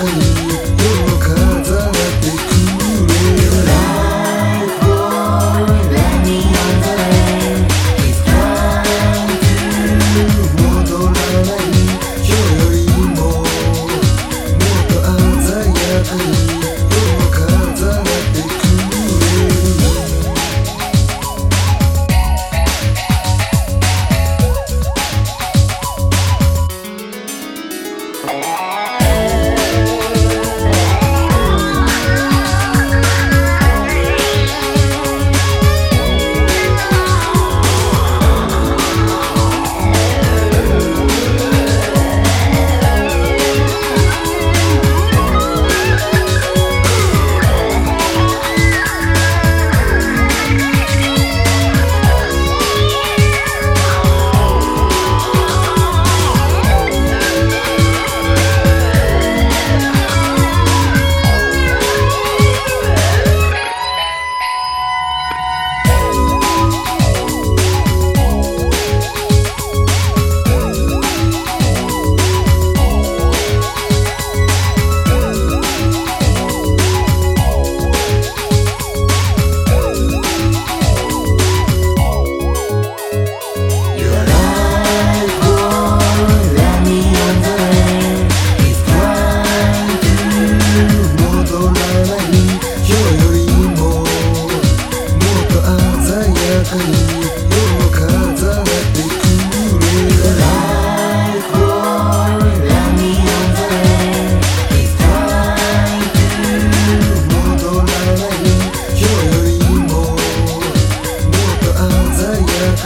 Ooh.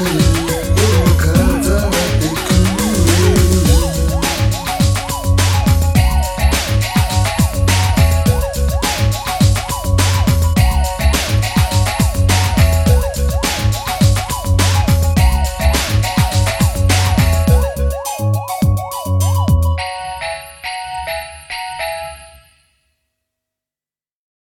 Ooh.